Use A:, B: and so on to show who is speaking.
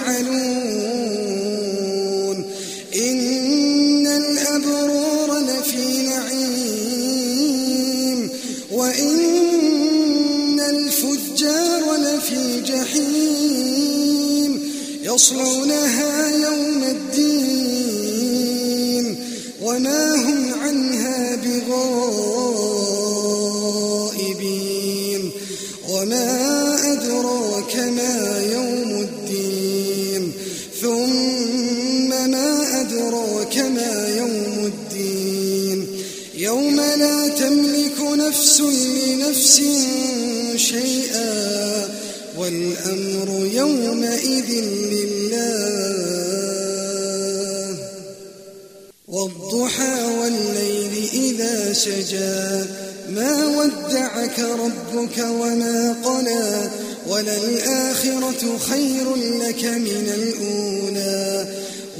A: ما تفعلون إن الأبرار لفي نعيم. وإن الفجار لفي جحيم. يصلونها يوم الدين. وما هم عنها بغائبين أدراك ما يوم الدين. يوم لا تملك نفس لنفس شيئا والأمر يومئذ لله. والضحى والليل إذا سجى ما ودعك ربك وما قلى وللآخرة خير لك من الأولى.